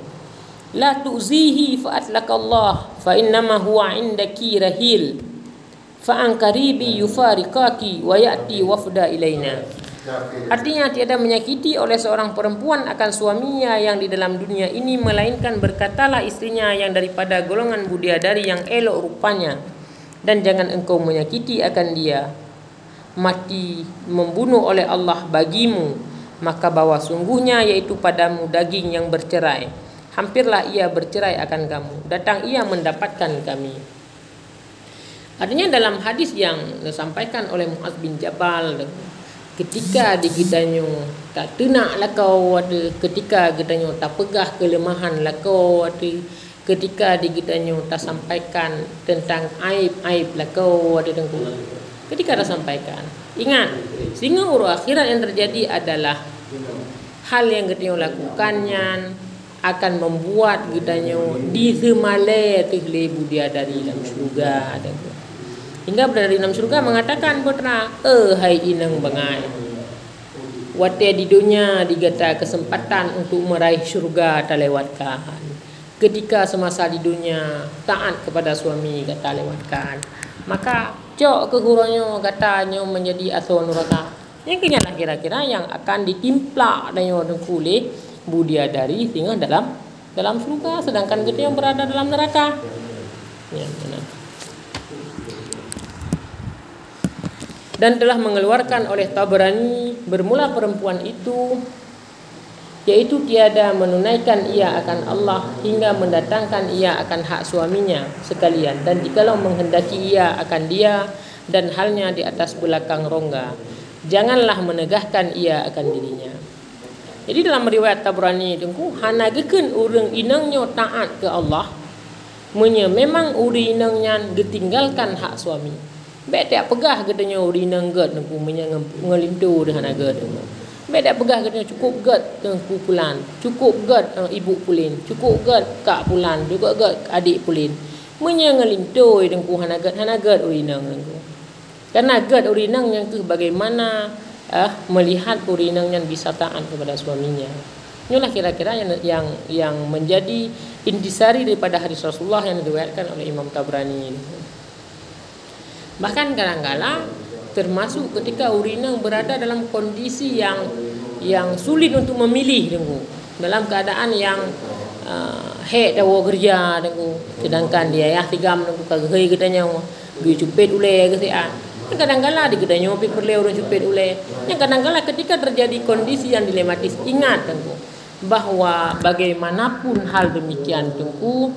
La tu'zihi fa Allah fa innama huwa indaki rahil fa an qaribi yufariqaki wa ya'ti wafda ilaina Artinya tiada menyakiti oleh seorang perempuan akan suaminya yang di dalam dunia ini melainkan berkatalah istrinya yang daripada golongan budiadari yang elok rupanya. Dan jangan engkau menyakiti akan dia. Mati membunuh oleh Allah bagimu maka bawa sungguhnya yaitu padamu daging yang bercerai. Hampirlah ia bercerai akan kamu. Datang ia mendapatkan kami. Artinya dalam hadis yang disampaikan oleh Muaz bin Jabal ketika digitanyo tak tenak lah kau ada ketika gitanyo tak pegah kelemahan lah kau ada ketika digitanyo tak sampaikan tentang aib-aib lah kau ada tengku ketika tak sampaikan ingat sehingga urut akhirat yang terjadi adalah hal yang kita lakukannya akan membuat kita di semale tehle budia dari dalam surga ada hingga dari dalam surga mengatakan putra eh hai inang bangai. Wate di dunia digata kesempatan untuk meraih surga tak lewatkan. Ketika semasa di dunia taat kepada suami kata lewatkan. Maka cok kekurangannya katanya menjadi asal neraka. Yang kenyalah kira-kira yang akan ditimpa dengan kulit budia dari sehingga dalam dalam surga sedangkan kita yang berada dalam neraka. Ya, Dan telah mengeluarkan oleh Tabrani bermula perempuan itu yaitu tiada menunaikan ia akan Allah hingga mendatangkan ia akan hak suaminya sekalian dan jikalau menghendaki ia akan dia dan halnya di atas belakang rongga janganlah menegahkan ia akan dirinya Jadi dalam riwayat Tabrani tengku hana geken urang inangnya taat ke Allah. Menye memang uri inangnya getinggalkan hak suami. Baik tak pegah katanya uri inang gad tengku menye ngelintu dengan agak tengku. Baik tak pegah katanya cukup gad tengku pulan. Cukup gad uh, ibu pulin. Cukup gad kak pulan. Juga gad adik pulin. Menye ngelintu tengku hana gad hana gad uri inang tengku. Karena gad uri inang yang ke bagaimana uh, melihat urinang yang bisa taat kepada suaminya. Inilah kira-kira yang, yang yang menjadi intisari daripada hadis Rasulullah yang diriwayatkan oleh Imam Tabrani. Bahkan kadang-kala termasuk ketika urinang berada dalam kondisi yang yang sulit untuk memilih dengu. Dalam keadaan yang uh, hek dawa kerja dengu. Sedangkan dia ya tigam dengu kagak kita nyawa. Gue cupet ule ke yang kadang-kala di kedai nyopi perlu orang cupet ule. Yang kadang-kala ketika terjadi kondisi yang dilematis, ingat tengku bahwa bagaimanapun hal demikian tengku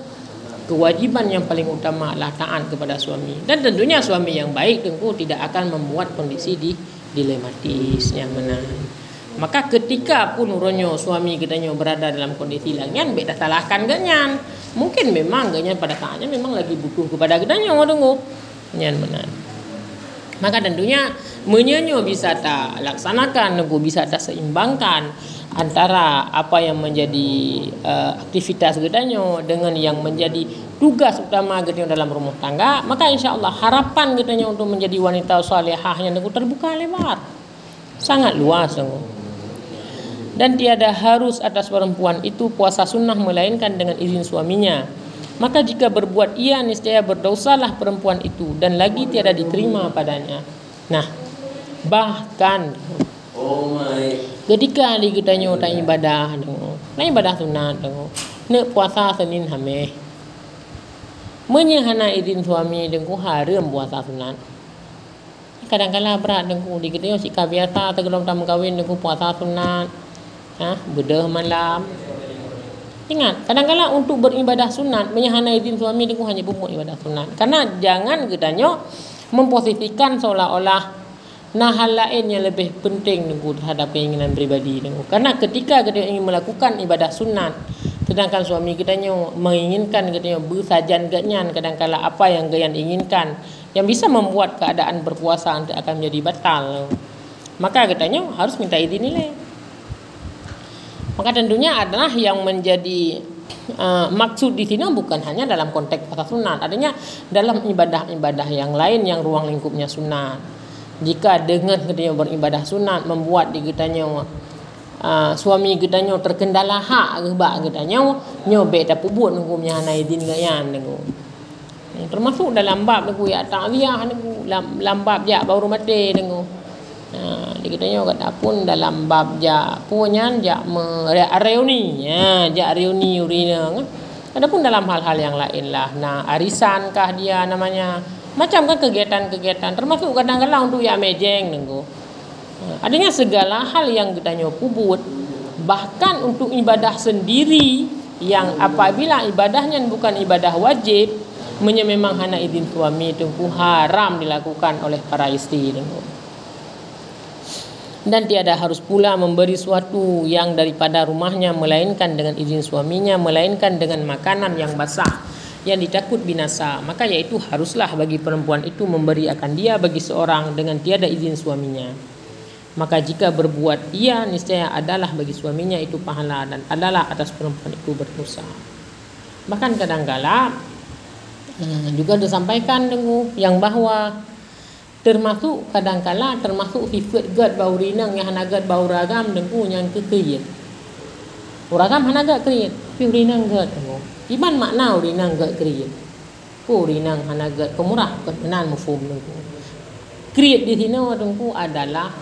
kewajiban yang paling utama adalah taat kepada suami dan tentunya suami yang baik tengku tidak akan membuat kondisi di dilematis yang benar. Maka ketika pun uronyo suami kita nyo berada dalam kondisi langian beda salahkan ganyan. Mungkin memang ganyan pada saatnya memang lagi butuh kepada kita nyo tunggu. Yang benar. Maka tentunya menyenyo bisa tak laksanakan, nego bisa tak seimbangkan antara apa yang menjadi uh, aktivitas gedanyo dengan yang menjadi tugas utama gedanyo dalam rumah tangga, maka insya Allah harapan gedanyo untuk menjadi wanita salehah yang terbuka lebar, sangat luas nego. Dan tiada harus atas perempuan itu puasa sunnah melainkan dengan izin suaminya maka jika berbuat ia niscaya berdosalah perempuan itu dan lagi tiada diterima padanya. Nah, bahkan. Ketika di kita nyota ibadah dengo, nah ibadah sunat dengo, ne puasa Senin hame. Menyehana izin suami dengo haram puasa sunat. Kadang-kadang berat dengo di kita yo sik biasa tegelom tamu kawin dengo puasa sunat. Ha, bedah malam, Ingat, kadang-kadang untuk beribadah sunat, menyahana izin suami itu hanya bumbung ibadah sunat. Karena jangan katanya memposisikan seolah-olah nah hal lain yang lebih penting nunggu terhadap keinginan pribadi nunggu. Karena ketika kita ingin melakukan ibadah sunat, sedangkan suami kita menginginkan katanya bersajan ganyan kadang-kala apa yang kalian inginkan yang bisa membuat keadaan berpuasa akan menjadi batal. Maka katanya harus minta izin nilai. Maka tentunya adalah yang menjadi uh, maksud di sini bukan hanya dalam konteks puasa sunat, adanya dalam ibadah-ibadah yang lain yang ruang lingkupnya sunat. Jika dengan kita beribadah sunat membuat di kitanya uh, suami kita nyo terkendala hak rebak kita nyo nyobek tak pubut nunggu punya hanai din gayan nunggu. Termasuk dalam bab nunggu ya ta'ziyah nunggu. Dalam bab ya baru mati nunggu. Ha, dia katanya kata pun dalam bab ja punya ja reuni. Ya ja reuni urina adapun dalam hal-hal yang lain lah. Nah arisan kah dia namanya macam kan kegiatan-kegiatan termasuk kadang-kadang untuk ya mejeng nenggo adanya segala hal yang kita pubut bahkan untuk ibadah sendiri yang apabila ibadahnya bukan ibadah wajib memang hanya izin suami itu haram dilakukan oleh para istri nenggo dan tiada harus pula memberi suatu yang daripada rumahnya melainkan dengan izin suaminya melainkan dengan makanan yang basah yang ditakut binasa maka yaitu haruslah bagi perempuan itu memberi akan dia bagi seorang dengan tiada izin suaminya. Maka jika berbuat ia niscaya adalah bagi suaminya itu pahala dan adalah atas perempuan itu berdosa. Bahkan kadang-kala eh, juga disampaikan dengan yang bahwa termasuk kadang-kala termasuk sifat gad bau rinang yang hanagat bau ragam dengku yang kekriat ragam hanagat kriat tapi rinang gad dengku iban makna rinang gad kriat ku rinang hanagat kemurah ketenan mufum dengku kriat di sini dengku adalah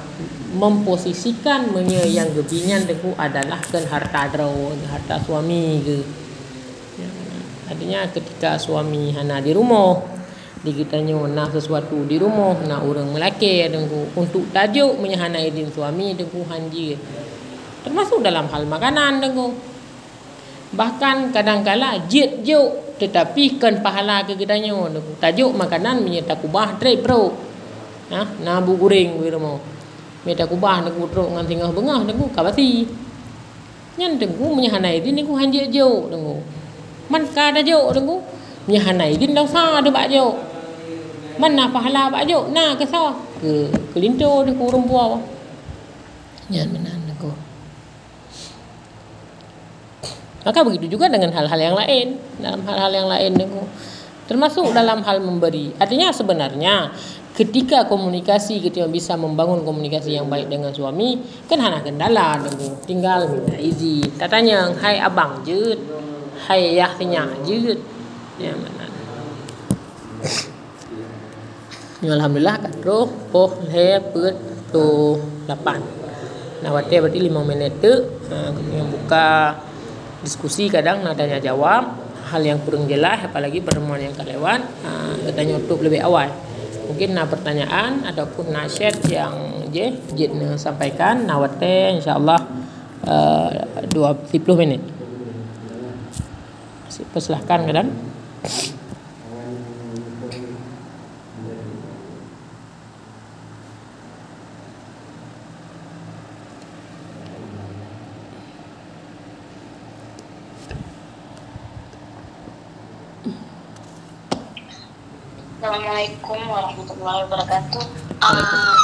memposisikan menye yang gebinyan dengku adalah kan harta draw harta suami ke. Artinya ketika suami hana di rumah di kita nak sesuatu di rumah nak orang melaki dengku untuk tajuk menyahana izin suami dengku hanji termasuk dalam hal makanan dengku bahkan kadang-kala jit juk tetapi kan pahala ke kita dengku tajuk makanan menyerta kubah tray bro. Ha? Nabu goreng di rumah minta kubah dengku truk ngan tinggal bengah dengku kabati nyan tengku menyahanai din ku hanje jo tengku man ka da jo tengku menyahanai din dah sa ada bak jo man na pahala bak jo na ke sa ke kelinto de ku rumpua nyan menan tengku maka begitu juga dengan hal-hal yang lain. Dalam hal-hal yang lain termasuk dalam hal memberi. Artinya sebenarnya ketika komunikasi kita bisa membangun komunikasi yang baik dengan suami kan hanya kendala nunggu tinggal minta izin. Katanya hai abang jut hai yahnya jut ya mana? Alhamdulillah kan roh poh le tu lapan. Nah waktu berarti lima menit tu yang buka diskusi kadang nadanya jawab hal yang kurang jelas apalagi pertemuan yang kelewat kita nyutup lebih awal. Mungkin nak pertanyaan ataupun nasihat yang je je sampaikan nawate insyaallah uh, 20 minit. Persilahkan kadang Assalamualaikum warahmatullahi wabarakatuh. Uh,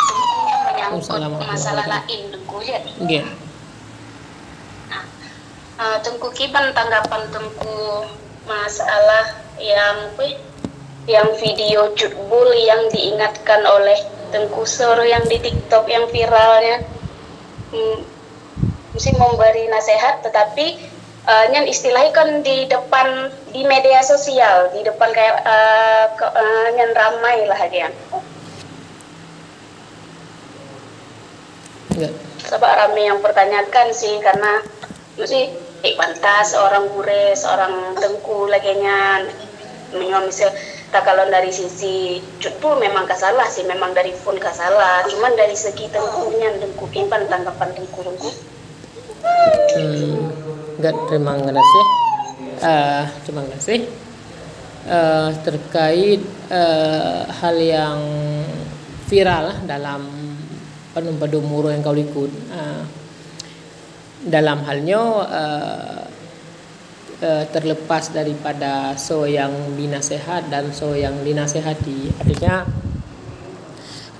menyangkut masalah lain ya. Okay. Nah, uh, tengku kiban tanggapan tengku masalah yang apa? Yang video cutbul yang diingatkan oleh tengku sore yang di TikTok yang viralnya. Hmm, mesti memberi nasihat tetapi uh, nyan istilahnya kan di depan di media sosial di depan kayak uh, ke, uh, nyan ramai lah dia. Enggak. sebab ramai yang pertanyakan sih karena mesti eh pantas seorang gure seorang tengku lagi nyan misal tak kalau dari sisi cutu memang kasalah sih memang dari pun kasalah cuman dari segi tengkunya tengku impan tanggapan tengku tengku Hmm, enggak terima kasih. Uh, terima kasih. Uh, terkait uh, hal yang viral dalam penumpang muro yang kau ikut. Uh, dalam halnya uh, uh, terlepas daripada so yang dinasehat dan so yang dinasehati. Artinya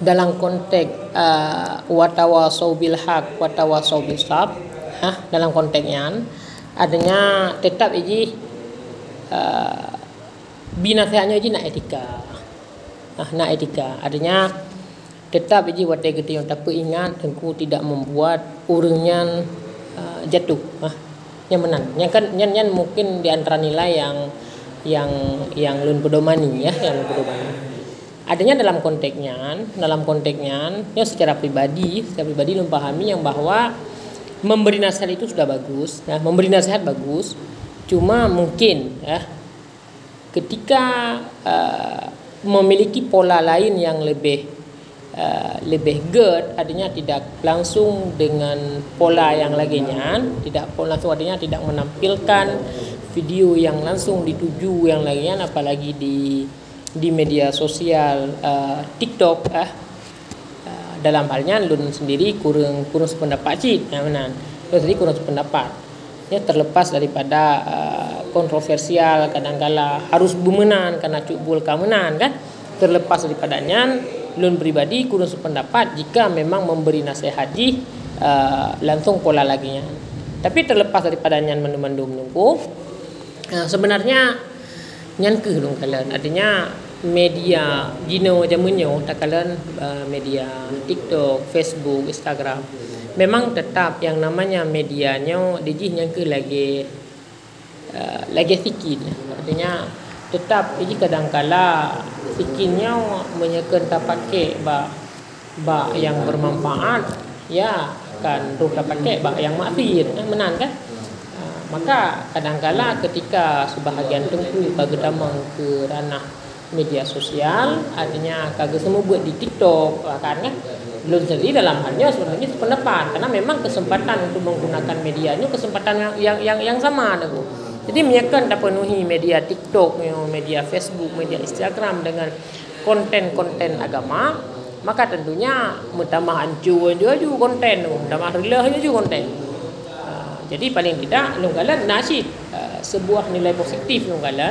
dalam konteks uh, watawasau bil haq watawasau bil sabr ah dalam konteksnya adanya tetap iji uh, binasehatnya iji nak etika. Ah nak etika. Adanya tetap iji wate gede yang tapi ingat tengku tidak membuat urungnya uh, jatuh. Ah yang menang. Yang kan yang, mungkin di antara nilai yang yang yang lun pedomani ya yang lun pedomani. Adanya dalam konteksnya dalam konteksnya ya secara pribadi secara pribadi lun pahami yang bahwa memberi nasihat itu sudah bagus ya. Memberi nasihat bagus cuma mungkin ya ketika uh, memiliki pola lain yang lebih uh, lebih good artinya tidak langsung dengan pola yang lainnya tidak langsung artinya tidak menampilkan video yang langsung dituju yang lainnya apalagi di di media sosial uh, TikTok uh, dalam halnya lun sendiri kurang kurang sependapat sih ya menan lun sendiri kurang sependapat. Ya terlepas daripada uh, kontroversial kadangkala harus bumenan karena cubul kamenan kan? Terlepas daripadanya lun pribadi kurang sependapat jika memang memberi nasihat di uh, langsung pola laginya. Tapi terlepas daripada nyan mendum nunggu uh, sebenarnya nyan ke dong kalian. Artinya media Gino zamannya takalan uh, media TikTok, Facebook, Instagram. Memang tetap yang namanya medianya dijih yang ke lagi uh, lagi sikit. Artinya tetap ini kadang-kala sikitnya menyekan tak pakai ba ba yang bermanfaat ya kan ruh tak pakai ba yang maksud menan kan uh, maka kadang-kala ketika sebahagian tengku bagedamang ke ranah media sosial artinya kagak semua buat di TikTok. Kan belum sendiri dalam halnya sebenarnya sependapat karena memang kesempatan untuk menggunakan medianya kesempatan yang yang yang, yang sama aku jadi menyekan tak penuhi media TikTok media Facebook media Instagram dengan konten-konten agama. Maka tentunya mutama hancur juga juga konten mutama rilah juga konten. Jadi paling tidak nunggalan nasi uh, sebuah nilai positif nunggalan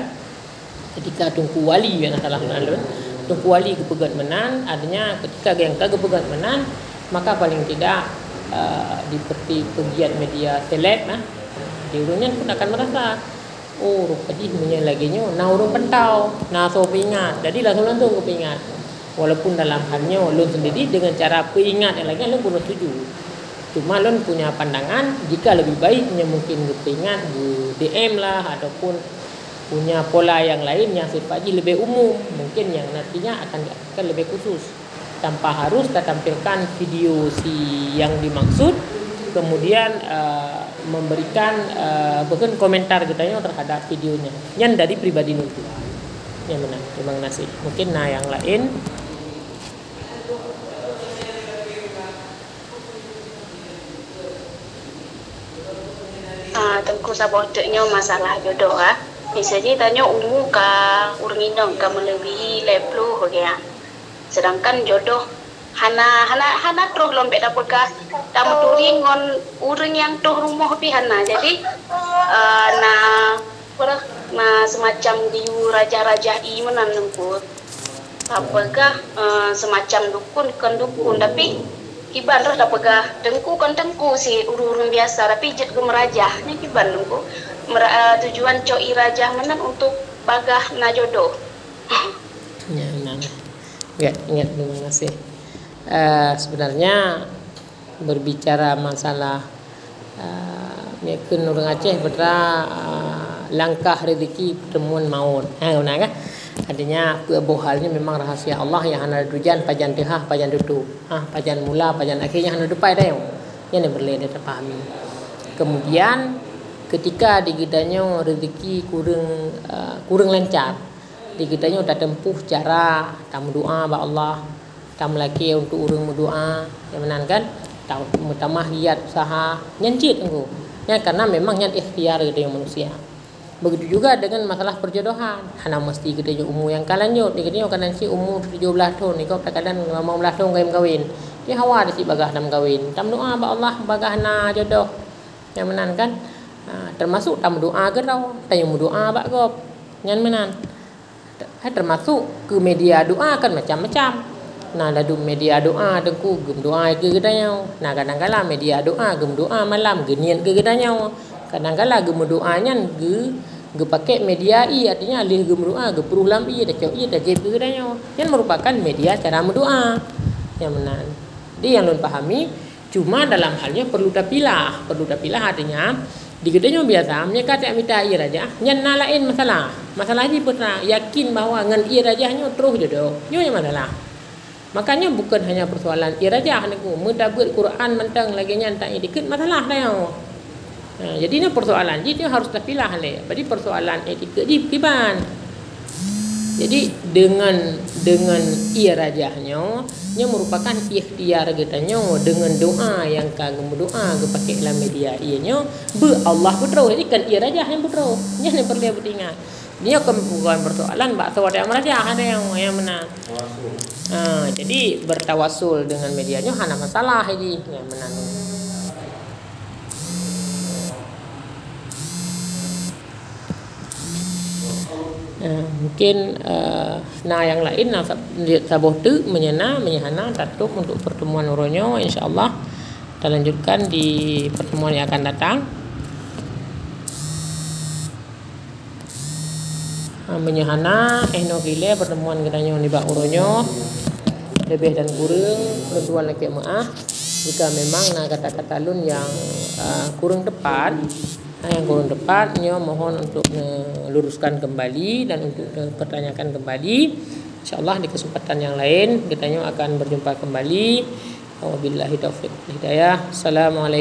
ketika tungku wali yang salah nalun tungku wali kepegat menan adanya ketika yang kepegat menan maka paling tidak uh, di pegiat media seleb nah di urungnya pun akan merasa oh rupanya punya lagi nyo nah urung pentau nah so ingat jadi langsung langsung kepingat walaupun dalam halnya ulun sendiri dengan cara peringat yang lagi ulun pun setuju. Cuma ulun punya pandangan jika lebih baiknya mungkin kepingat di DM lah ataupun punya pola yang lain yang sifatnya lebih umum. Mungkin yang nantinya akan akan lebih khusus. Tanpa harus kita tampilkan video si yang dimaksud kemudian uh, memberikan uh, bahkan komentar kita terhadap videonya. Yang dari pribadi nunggu yang benar. Terima kasih. Mungkin nah yang lain. Ah, tengku sabotnya masalah jodoh ah. Misalnya tanya umum ka urang ka melebihi level ya. Sedangkan jodoh hana hana hana terus lompet dapat ka tamu turing ngon urang yang tuh rumah pi hana. Jadi uh, na na semacam diu raja-raja i menan Apakah uh, semacam dukun kan dukun tapi kiban roh ga dengku kan dengku si urun biasa tapi jet ke merajah. Ni kiban dengku. Mer, uh, tujuan coi raja menang untuk bagah na jodoh ya nang ya ingat terima kasih. Uh, sebenarnya berbicara masalah uh, ya Aceh betra uh, langkah rezeki pertemuan maut. Ha kan Artinya halnya memang rahasia Allah yang hanya dujan pajan tehah pajan dudu. Ah pajan mula pajan akhirnya hanya dupai dah yang. Yang berbeda terpahami. Kemudian ketika digitanya rezeki kurang uh, kurang lancar digitanya tak tempuh cara tamu doa ba Allah tam lagi untuk urang berdoa yang menan kan tahu mutamah lihat usaha nyancit engko ya karena memang yang ikhtiar yang manusia Begitu juga dengan masalah perjodohan. Hana mesti kita jo umur yang kalanyo, dia kata kan si umur 17 tahun ni kau kadang 15 tahun kau kahwin. Dia hawa dia si bagah nam kahwin. Tam doa ba Allah bagah na jodoh. Yang menan kan? Ha, termasuk tam doa ke tau. Tanya mu doa ba gop. Yang menan. Hai termasuk ke media doa kan macam-macam. Nah, lalu media doa tengku gem doa ke gedanya. Nah, kadang-kadang media doa gem doa malam genian ke gedanya kadang-kadang gemu doanya ge ge pakai media i artinya alih gemu doa ge peruh lambi dah cok i dah jeb gedanya yang merupakan media cara berdoa yang benar. Dia yang lun pahami cuma dalam halnya perlu tapilah perlu tapilah artinya di gedenya biasa mereka tak minta ia raja nyan lain masalah. Masalah ini putra yakin bahawa ngan ia raja hanya terus jodoh nyo masalah makanya bukan hanya persoalan ia raja hanya ku mendapat Quran mentang lagi nyan tak dikit masalah dah Ha, jadi ni persoalan. Jadi dia harus terpilah le. Jadi persoalan etika di kiban. Jadi dengan dengan ia rajahnya, nya merupakan ikhtiar katanya dengan doa yang kagum doa ke pakai dalam media ianya be Allah putra jadi kan ia rajah yang putra nya ni perlu bertingat dia akan bukan persoalan bak sawat yang merajah ada yang yang menang. Ha, jadi bertawasul dengan medianya hana masalah ini yang menang Uh, mungkin uh, nah yang lain nah sabuh tu menyena menyahana tatuk untuk pertemuan uronyo insyaallah. Kita lanjutkan di pertemuan yang akan datang. Uh, menyahana ehno pertemuan kedanyo di bak uronyo. Lebih dan kurang pertuan lagi maaf. Jika memang nah kata-kata lun yang uh, kurang tepat Nah, yang kurang tepatnya mohon untuk meluruskan kembali dan untuk pertanyakan kembali. InsyaAllah di kesempatan yang lain kita akan berjumpa kembali. Wabillahi taufiq hidayah. Assalamualaikum.